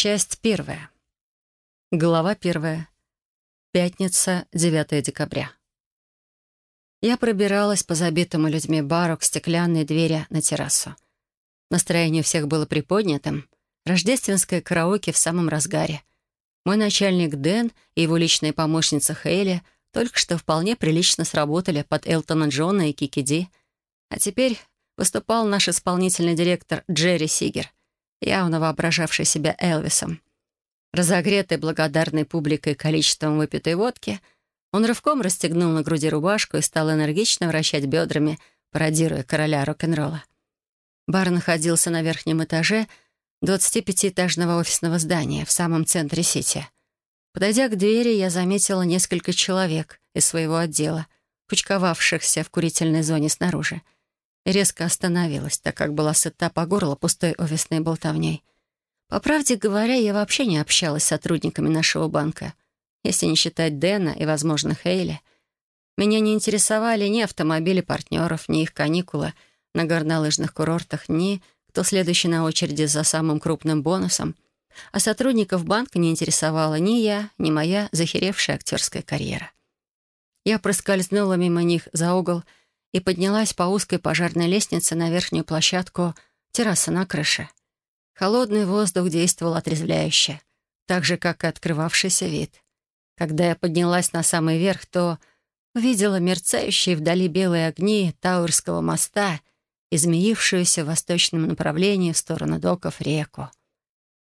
Часть первая. Глава первая. Пятница, 9 декабря. Я пробиралась по забитому людьми бару к стеклянной двери на террасу. Настроение всех было приподнятым. Рождественское караоке в самом разгаре. Мой начальник Дэн и его личная помощница Хейли только что вполне прилично сработали под Элтона Джона и Кики Ди. А теперь выступал наш исполнительный директор Джерри Сигер, явно воображавший себя Элвисом. Разогретый благодарной публикой количеством выпитой водки — он рывком расстегнул на груди рубашку и стал энергично вращать бедрами, пародируя короля рок-н-ролла. Бар находился на верхнем этаже 25-этажного офисного здания в самом центре сети. Подойдя к двери, я заметила несколько человек из своего отдела, кучковавшихся в курительной зоне снаружи, резко остановилась, так как была сыта по горло пустой офисной болтовней. По правде говоря, я вообще не общалась с сотрудниками нашего банка — если не считать Дэна и, возможно, Хейли. Меня не интересовали ни автомобили партнеров, ни их каникулы на горнолыжных курортах, ни кто следующий на очереди за самым крупным бонусом. А сотрудников банка не интересовала ни я, ни моя захеревшая актерская карьера. Я проскользнула мимо них за угол и поднялась по узкой пожарной лестнице на верхнюю площадку террасы на крыше. Холодный воздух действовал отрезвляюще, так же, как и открывавшийся вид. Когда я поднялась на самый верх, то увидела мерцающие вдали белые огни Таурского моста и змеившуюся в восточном направлении в сторону доков реку.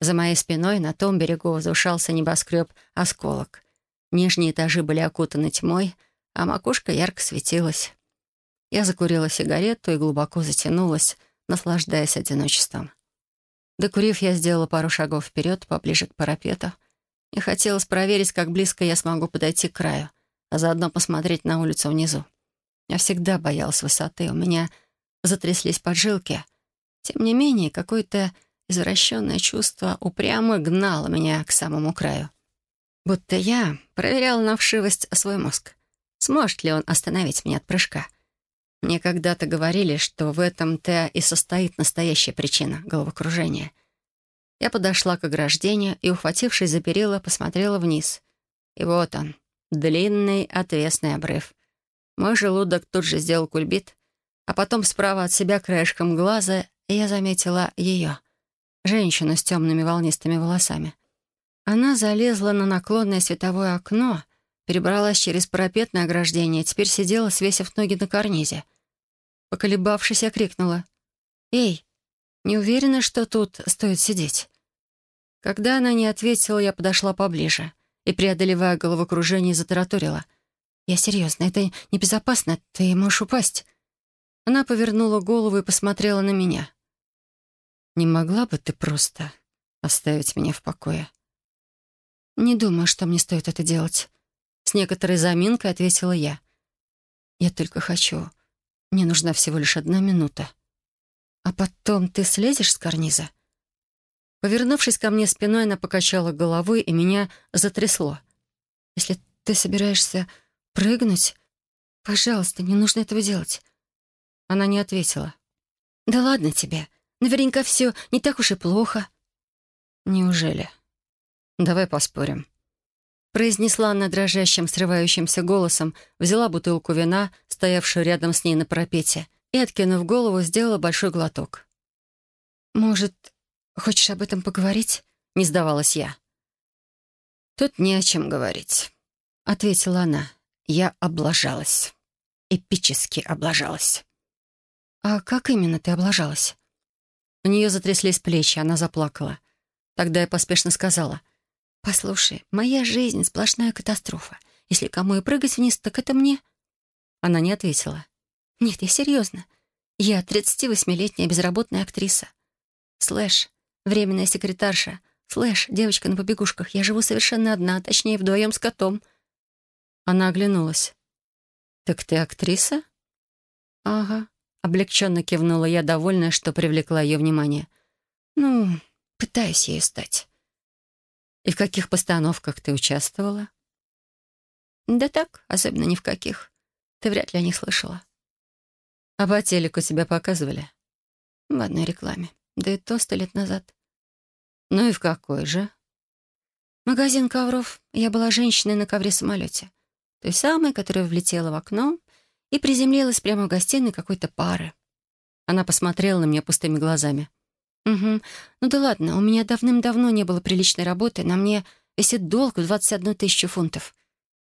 За моей спиной на том берегу возвышался небоскреб «Осколок». Нижние этажи были окутаны тьмой, а макушка ярко светилась. Я закурила сигарету и глубоко затянулась, наслаждаясь одиночеством. Докурив, я сделала пару шагов вперед, поближе к парапету — и хотелось проверить, как близко я смогу подойти к краю, а заодно посмотреть на улицу внизу. Я всегда боялась высоты, у меня затряслись поджилки. Тем не менее, какое-то извращенное чувство упрямо гнало меня к самому краю. Будто я проверяла на вшивость свой мозг. Сможет ли он остановить меня от прыжка? Мне когда-то говорили, что в этом-то и состоит настоящая причина головокружения — я подошла к ограждению и, ухватившись за перила, посмотрела вниз. И вот он, длинный отвесный обрыв. Мой желудок тут же сделал кульбит, а потом справа от себя краешком глаза я заметила ее, женщину с темными волнистыми волосами. Она залезла на наклонное световое окно, перебралась через парапетное ограждение теперь сидела, свесив ноги на карнизе. Поколебавшись, я крикнула. «Эй, не уверена, что тут стоит сидеть?» Когда она не ответила, я подошла поближе и, преодолевая головокружение, затараторила. «Я серьезно, это небезопасно, ты можешь упасть». Она повернула голову и посмотрела на меня. «Не могла бы ты просто оставить меня в покое?» «Не думаю, что мне стоит это делать», — с некоторой заминкой ответила я. «Я только хочу. Мне нужна всего лишь одна минута. А потом ты слезешь с карниза?» Повернувшись ко мне спиной, она покачала головой, и меня затрясло. «Если ты собираешься прыгнуть, пожалуйста, не нужно этого делать». Она не ответила. «Да ладно тебе. Наверняка все не так уж и плохо». «Неужели?» «Давай поспорим». Произнесла она дрожащим, срывающимся голосом, взяла бутылку вина, стоявшую рядом с ней на пропете, и, откинув голову, сделала большой глоток. «Может, «Хочешь об этом поговорить?» — не сдавалась я. «Тут не о чем говорить», — ответила она. Я облажалась. Эпически облажалась. «А как именно ты облажалась?» У нее затряслись плечи, она заплакала. Тогда я поспешно сказала. «Послушай, моя жизнь — сплошная катастрофа. Если кому и прыгать вниз, так это мне». Она не ответила. «Нет, я серьезно. Я 38-летняя безработная актриса. Слэш, Временная секретарша. Слэш, девочка на побегушках. Я живу совершенно одна, точнее, вдвоем с котом». Она оглянулась. «Так ты актриса?» «Ага», — облегченно кивнула я, довольная, что привлекла ее внимание. «Ну, пытаюсь ею стать». «И в каких постановках ты участвовала?» «Да так, особенно ни в каких. Ты вряд ли о них слышала». «А по телеку тебя показывали?» «В одной рекламе. Да и то сто лет назад. «Ну и в какой же?» «Магазин ковров. Я была женщиной на ковре-самолете. Той самой, которая влетела в окно и приземлилась прямо в гостиной какой-то пары. Она посмотрела на меня пустыми глазами. «Угу. Ну да ладно, у меня давным-давно не было приличной работы, на мне висит долг в 21 тысячу фунтов.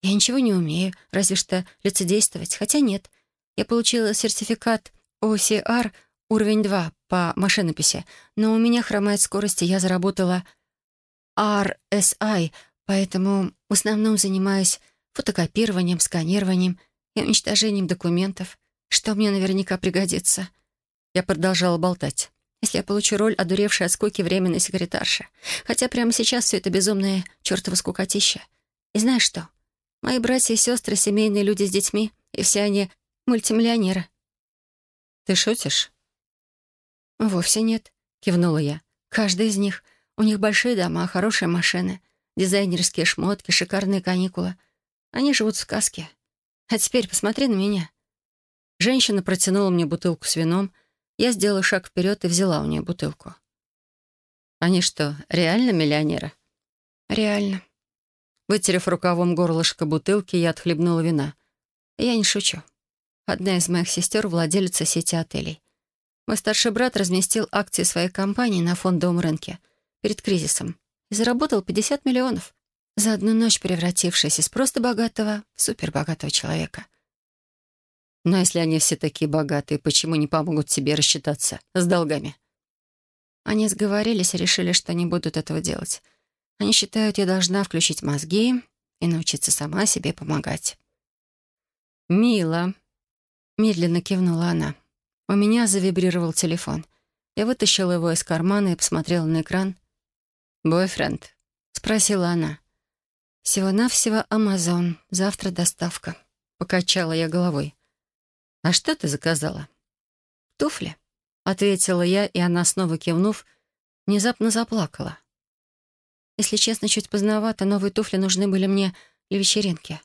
Я ничего не умею, разве что лицедействовать. Хотя нет, я получила сертификат OCR уровень 2 по машинописи, но у меня хромает скорость, и я заработала RSI, поэтому в основном занимаюсь фотокопированием, сканированием и уничтожением документов, что мне наверняка пригодится. Я продолжала болтать. Если я получу роль одуревшей от скуки временной секретарши. Хотя прямо сейчас все это безумное чертово скукотища. И знаешь что? Мои братья и сестры — семейные люди с детьми, и все они мультимиллионеры. «Ты шутишь?» «Вовсе нет», — кивнула я. «Каждый из них. У них большие дома, хорошие машины, дизайнерские шмотки, шикарные каникулы. Они живут в сказке. А теперь посмотри на меня». Женщина протянула мне бутылку с вином. Я сделала шаг вперед и взяла у нее бутылку. «Они что, реально миллионеры?» «Реально». Вытерев рукавом горлышко бутылки, я отхлебнула вина. Я не шучу. Одна из моих сестер — владелица сети отелей. Мой старший брат разместил акции своей компании на фондовом рынке перед кризисом и заработал 50 миллионов за одну ночь превратившись из просто богатого в супербогатого человека. Но если они все такие богатые, почему не помогут тебе рассчитаться с долгами? Они сговорились и решили, что не будут этого делать. Они считают, я должна включить мозги и научиться сама себе помогать. «Мило», — медленно кивнула она. У меня завибрировал телефон. Я вытащила его из кармана и посмотрела на экран. «Бойфренд?» — спросила она. «Всего-навсего Амазон. Завтра доставка». Покачала я головой. «А что ты заказала?» «Туфли», — ответила я, и она, снова кивнув, внезапно заплакала. Если честно, чуть поздновато, новые туфли нужны были мне для вечеринки.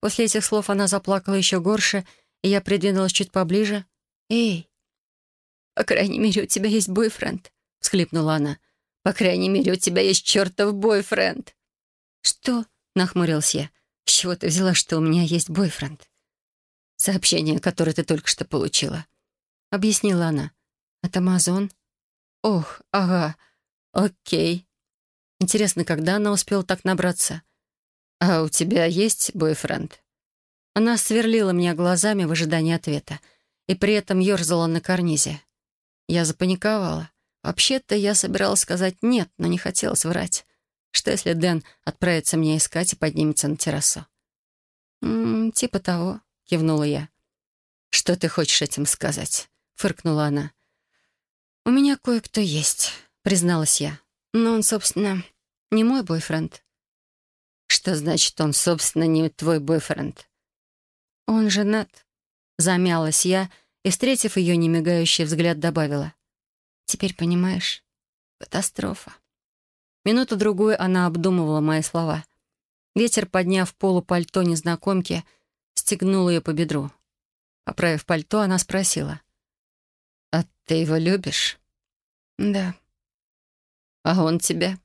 После этих слов она заплакала еще горше, и я придвинулась чуть поближе. «Эй!» «По крайней мере, у тебя есть бойфренд», — всхлипнула она. «По крайней мере, у тебя есть чертов бойфренд». «Что?» — нахмурился я. «С чего ты взяла, что у меня есть бойфренд?» «Сообщение, которое ты только что получила», — объяснила она. «От Амазон?» «Ох, ага, окей. Интересно, когда она успела так набраться?» «А у тебя есть бойфренд?» Она сверлила меня глазами в ожидании ответа и при этом ерзала на карнизе. Я запаниковала. Вообще-то я собиралась сказать «нет», но не хотелось врать. Что, если Дэн отправится меня искать и поднимется на террасу? «М -м, «Типа того», — кивнула я. «Что ты хочешь этим сказать?» — фыркнула она. «У меня кое-кто есть», — призналась я. «Но он, собственно, не мой бойфренд». «Что значит, он, собственно, не твой бойфренд?» «Он женат», — замялась я и, встретив ее немигающий взгляд, добавила. «Теперь понимаешь? Катастрофа». Минуту-другую она обдумывала мои слова. Ветер, подняв полу пальто незнакомки, стегнул ее по бедру. Поправив пальто, она спросила. «А ты его любишь?» «Да». «А он тебя?»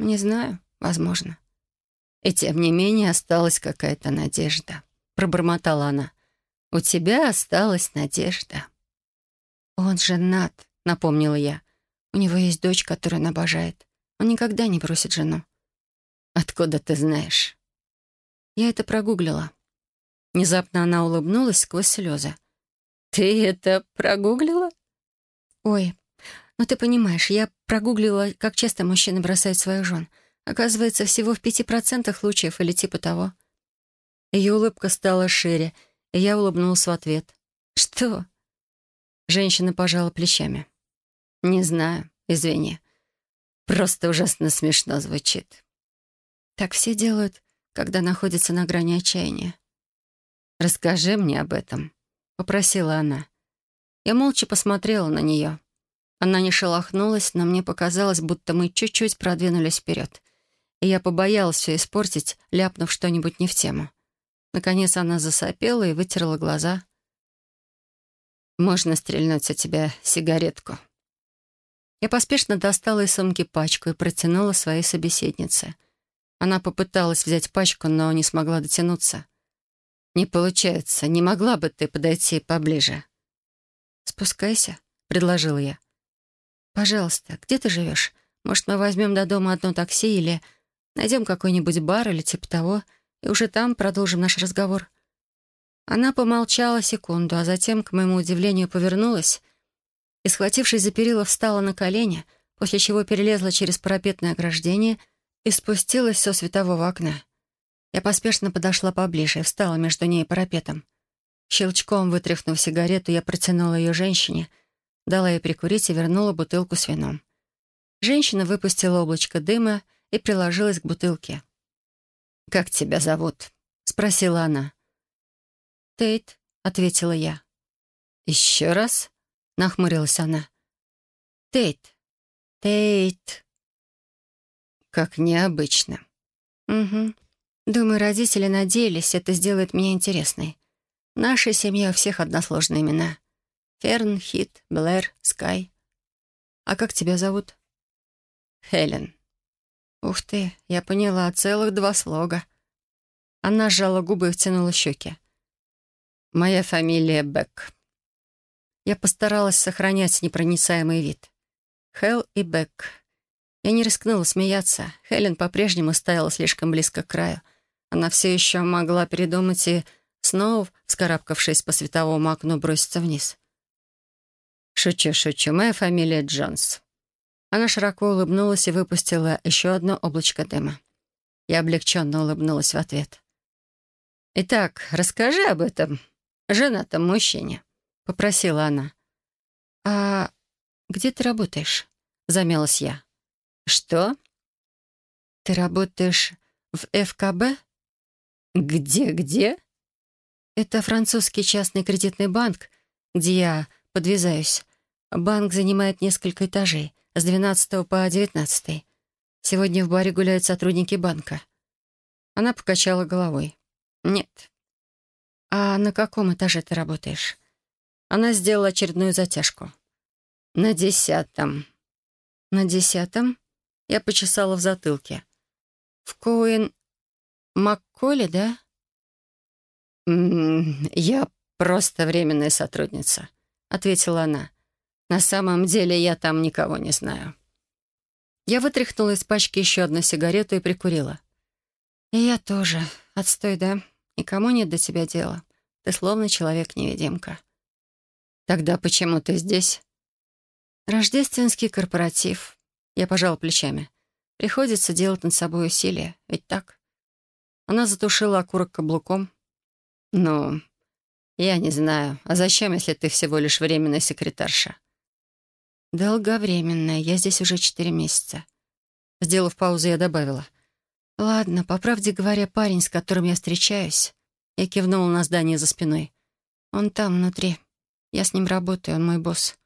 «Не знаю. Возможно». «И тем не менее осталась какая-то надежда», — пробормотала она. «У тебя осталась надежда». «Он женат», — напомнила я. «У него есть дочь, которую он обожает. Он никогда не бросит жену. «Откуда ты знаешь?» Я это прогуглила. Внезапно она улыбнулась сквозь слезы. «Ты это прогуглила?» «Ой, ну ты понимаешь, я прогуглила, как часто мужчины бросают своих жен. Оказывается, всего в пяти процентах случаев или типа того». Ее улыбка стала шире, и я улыбнулась в ответ. «Что?» Женщина пожала плечами. «Не знаю, извини. Просто ужасно смешно звучит. Так все делают, когда находятся на грани отчаяния. «Расскажи мне об этом», — попросила она. Я молча посмотрела на нее. Она не шелохнулась, но мне показалось, будто мы чуть-чуть продвинулись вперед. И я побоялась все испортить, ляпнув что-нибудь не в тему. Наконец она засопела и вытерла глаза. «Можно стрельнуть у тебя сигаретку?» Я поспешно достала из сумки пачку и протянула своей собеседнице. Она попыталась взять пачку, но не смогла дотянуться. «Не получается. Не могла бы ты подойти поближе?» «Спускайся», — предложила я. «Пожалуйста, где ты живешь? Может, мы возьмем до дома одно такси или найдем какой-нибудь бар или типа того, и уже там продолжим наш разговор?» Она помолчала секунду, а затем, к моему удивлению, повернулась и, схватившись за перила, встала на колени, после чего перелезла через парапетное ограждение и спустилась со светового окна. Я поспешно подошла поближе и встала между ней и парапетом. Щелчком вытряхнув сигарету, я протянула ее женщине, дала ей прикурить и вернула бутылку с вином. Женщина выпустила облачко дыма и приложилась к бутылке. «Как тебя зовут?» — спросила она. «Тейт», — ответила я. «Еще раз?» — нахмурилась она. «Тейт. Тейт». «Как необычно». «Угу. Думаю, родители надеялись, это сделает меня интересной. В нашей семье у всех односложные имена. Ферн, Хит, Блэр, Скай. А как тебя зовут?» «Хелен». «Ух ты, я поняла, целых два слога». Она сжала губы и втянула щеки. «Моя фамилия Бек». Я постаралась сохранять непроницаемый вид. Хел и Бек. Я не рискнула смеяться. Хелен по-прежнему стояла слишком близко к краю. Она все еще могла передумать и снова, вскарабкавшись по световому окну, броситься вниз. «Шучу, шучу. Моя фамилия Джонс». Она широко улыбнулась и выпустила еще одно облачко дыма. Я облегченно улыбнулась в ответ. «Итак, расскажи об этом женатом мужчине», — попросила она. «А где ты работаешь?» — замялась я. «Что?» «Ты работаешь в ФКБ?» «Где-где?» «Это французский частный кредитный банк, где я подвязаюсь. Банк занимает несколько этажей, с 12 по 19. Сегодня в баре гуляют сотрудники банка». Она покачала головой. «Нет, «А на каком этаже ты работаешь?» Она сделала очередную затяжку. «На десятом». «На десятом?» Я почесала в затылке. «В Коуэн Макколе, да?» «М -м, «Я просто временная сотрудница», — ответила она. «На самом деле я там никого не знаю». Я вытряхнула из пачки еще одну сигарету и прикурила. «И я тоже. Отстой, да?» Никому нет до тебя дела. Ты словно человек-невидимка. Тогда почему ты здесь? Рождественский корпоратив. Я пожал плечами. Приходится делать над собой усилия, ведь так? Она затушила окурок каблуком. Ну, я не знаю. А зачем, если ты всего лишь временная секретарша? Долговременная. Я здесь уже четыре месяца. Сделав паузу, я добавила. «Ладно, по правде говоря, парень, с которым я встречаюсь...» Я кивнула на здание за спиной. «Он там, внутри. Я с ним работаю, он мой босс».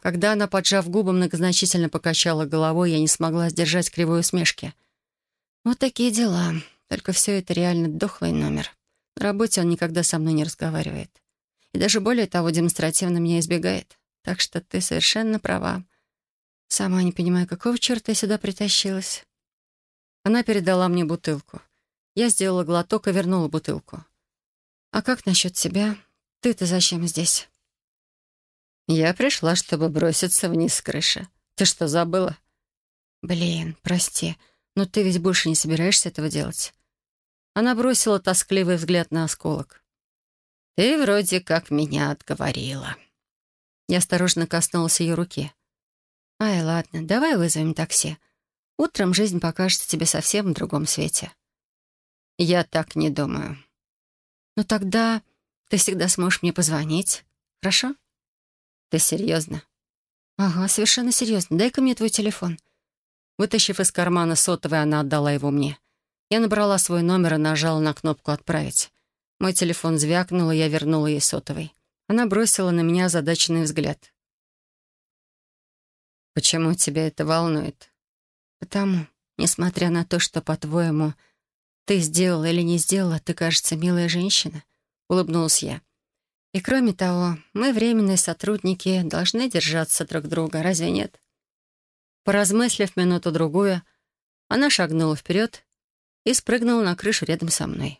Когда она, поджав губы, многозначительно покачала головой, я не смогла сдержать кривой усмешки. «Вот такие дела. Только все это реально дохлый номер. На работе он никогда со мной не разговаривает. И даже более того, демонстративно меня избегает. Так что ты совершенно права. Сама не понимаю, какого черта я сюда притащилась». Она передала мне бутылку. Я сделала глоток и вернула бутылку. «А как насчет тебя? Ты-то зачем здесь?» «Я пришла, чтобы броситься вниз с крыши. Ты что, забыла?» «Блин, прости, но ты ведь больше не собираешься этого делать?» Она бросила тоскливый взгляд на осколок. «Ты вроде как меня отговорила». Я осторожно коснулась ее руки. «Ай, ладно, давай вызовем такси. Утром жизнь покажется тебе совсем в другом свете». «Я так не думаю». «Ну тогда ты всегда сможешь мне позвонить, хорошо?» «Ты серьезно?» «Ага, совершенно серьезно. Дай-ка мне твой телефон». Вытащив из кармана сотовый, она отдала его мне. Я набрала свой номер и нажала на кнопку «Отправить». Мой телефон звякнул, и я вернула ей сотовый. Она бросила на меня озадаченный взгляд. «Почему тебя это волнует?» «Потому, несмотря на то, что, по-твоему, ты сделала или не сделала, ты, кажется, милая женщина», — улыбнулась я. И кроме того, мы, временные сотрудники, должны держаться друг друга, разве нет? Поразмыслив минуту-другую, она шагнула вперед и спрыгнула на крышу рядом со мной.